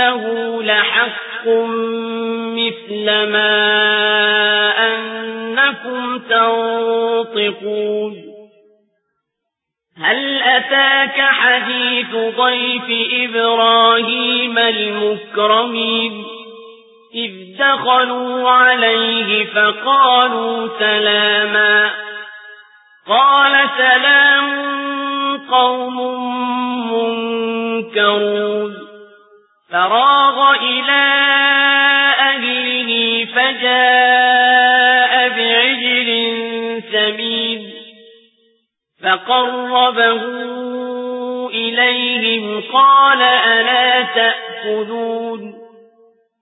إنه لحق مثل ما أنكم تنطقون. هل أتاك حديث ضيف إبراهيم المكرمين؟ إذ دخلوا عليه فقالوا سلاما. قال سلام قوم فراغ إلى أهله فجاء بعجل سمين فقربه إليهم قال ألا تأكلون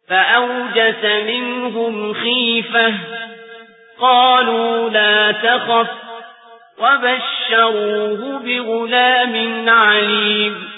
فأوجس منهم خيفة قالوا لا تخف وبشروه بغلام عليم